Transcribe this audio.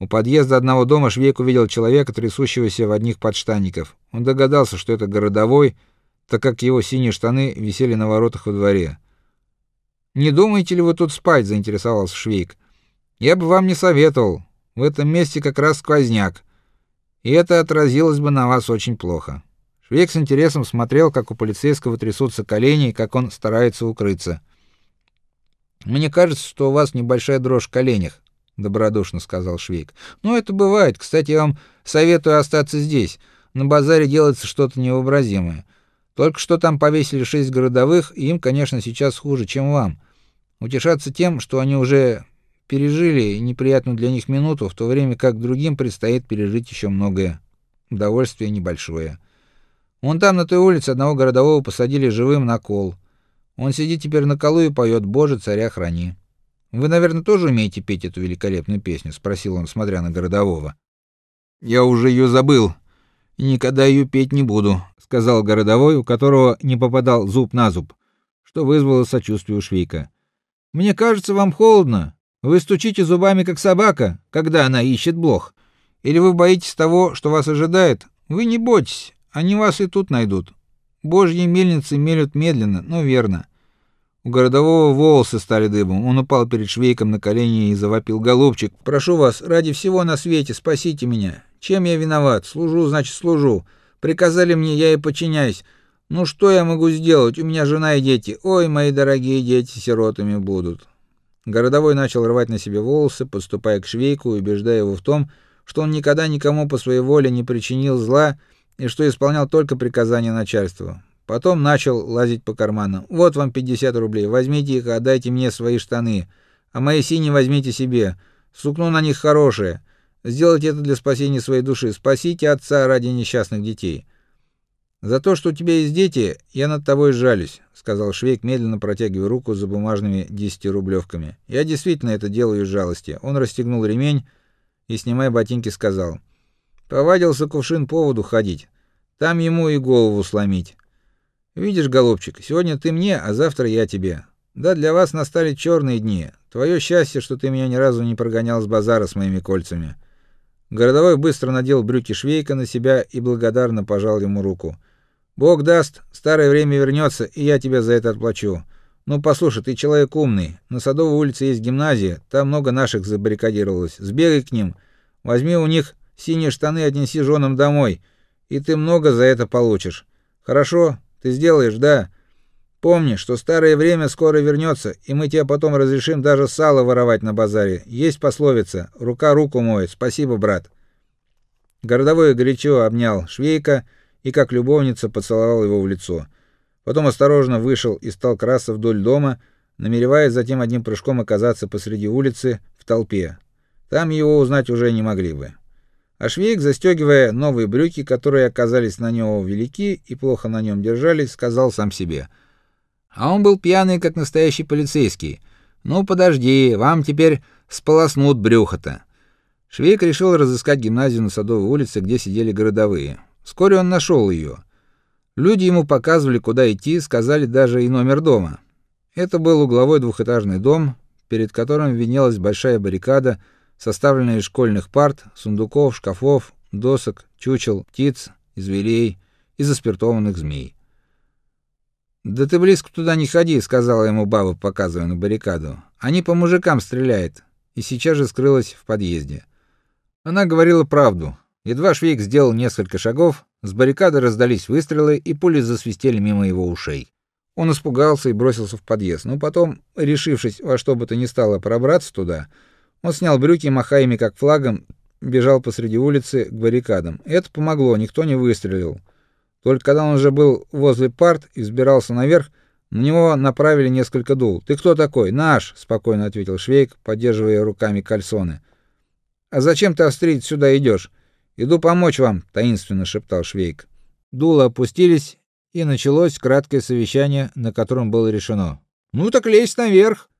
У подъезда одного дома Швейк увидел человека, трясущегося в одних подштанников. Он догадался, что это городовой, так как его синие штаны висели на воротах во дворе. Не думаете ли вы тут спать, заинтересовался Швейк. Я бы вам не советовал. В этом месте как раз сквозняк. И это отразилось бы на вас очень плохо. Швейк с интересом смотрел, как у полицейского трясутся колени и как он старается укрыться. Мне кажется, что у вас небольшая дрожь в коленях, добродушно сказал Швейк. Ну это бывает. Кстати, я вам советую остаться здесь. На базаре делается что-то невообразимое. Только что там повесили шесть городовых, и им, конечно, сейчас хуже, чем вам. Утешаться тем, что они уже пережили неприятную для них минуту, в то время как другим предстоит пережить еще многое. Удовольствие небольшое. Вон там на той улице одного городового посадили живым на кол. Он сидит теперь на колу и поет «Боже, царя храни». Вы, наверное, тоже умеете петь эту великолепную песню, спросил он, смотря на городового. Я уже ее забыл и никогда ее петь не буду, сказал городовой, у которого не попадал зуб на зуб, что вызвало сочувствие у Швейка. Мне кажется, вам холодно. Вы стучите зубами как собака, когда она ищет блох. Или вы боитесь того, что вас ожидает? Вы не бойтесь, они вас и тут найдут. Божьи мельницы мелют медленно, но верно. У городового волосы стали дыбом. Он упал перед швейком на колени и завопил: "Голубчик, прошу вас, ради всего на свете, спасите меня. Чем я виноват? Служу, значит, служу. Приказали мне, я и подчиняюсь. Ну что я могу сделать? У меня жена и дети. Ой, мои дорогие дети сиротами будут". Городовой начал рвать на себе волосы, подступая к швейку и убеждая его в том, что он никогда никому по своей воле не причинил зла и что исполнял только приказания начальства. Потом начал лазить по карманам. Вот вам 50 рублей. Возьмите их, отдайте мне свои штаны, а мои синие возьмите себе. Сукно на них хорошее. Сделайте это для спасения своей души. Спасите отца ради несчастных детей. За то, что у тебя есть дети, я над тобой жалюсь, сказал Швейк, медленно протягивая руку за бумажными десятирублевками. Я действительно это делаю из жалости. Он расстегнул ремень и снимая ботинки, сказал: Повадился кувшин по воду ходить. Там ему и голову сломить. Видишь, голубчик, сегодня ты мне, а завтра я тебе. Да для вас настали черные дни. Твое счастье, что ты меня ни разу не прогонял с базара с моими кольцами. Городовой быстро надел брюки швейка на себя и благодарно пожал ему руку. Бог даст, старое время вернется, и я тебе за это отплачу. Ну послушай, ты человек умный. На Садовой улице есть гимназия, там много наших забаррикадировалось. Сбегай к ним, возьми у них Синие штаны отнеси женам домой, и ты много за это получишь. Хорошо? Ты сделаешь, да? Помни, что старое время скоро вернется, и мы тебе потом разрешим даже сало воровать на базаре. Есть пословица: рука руку моет. Спасибо, брат. Городовой горячо обнял Швейка и как любовница поцеловал его в лицо. Потом осторожно вышел и стал красться вдоль дома, намереваясь затем одним прыжком оказаться посреди улицы в толпе. Там его узнать уже не могли бы. А Швейк, застегивая новые брюки, которые оказались на него велики и плохо на нем держались, сказал сам себе: "А он был пьяный, как настоящий полицейский. Ну подожди, вам теперь сполоснут брюхо-то". Швейк решил разыскать гимназию на Садовой улице, где сидели городовые. Вскоре он нашел ее. Люди ему показывали, куда идти, сказали даже и номер дома. Это был угловой двухэтажный дом, перед которым виднелась большая баррикада составленная из школьных парт, сундуков, шкафов, досок, чучел, птиц, зверей и заспиртованных змей. Да ты близко туда не ходи, сказала ему баба, показывая на баррикаду. Они по мужикам стреляют. И сейчас же скрылась в подъезде. Она говорила правду. Едва Швейк сделал несколько шагов, с баррикады раздались выстрелы, и пули засвистели мимо его ушей. Он испугался и бросился в подъезд, но потом, решившись во что бы то ни стало пробраться туда, он снял брюки, махая ими как флагом, бежал посреди улицы к баррикадам. Это помогло, никто не выстрелил. Только когда он уже был возле парт и взбирался наверх, на него направили несколько дул. "Ты кто такой?" "Наш", спокойно ответил Швейк, поддерживая руками кальсоны. "А зачем ты острить сюда идешь? "Иду помочь вам", таинственно шептал Швейк. Дула опустились, и началось краткое совещание, на котором было решено: "Ну так лезь наверх.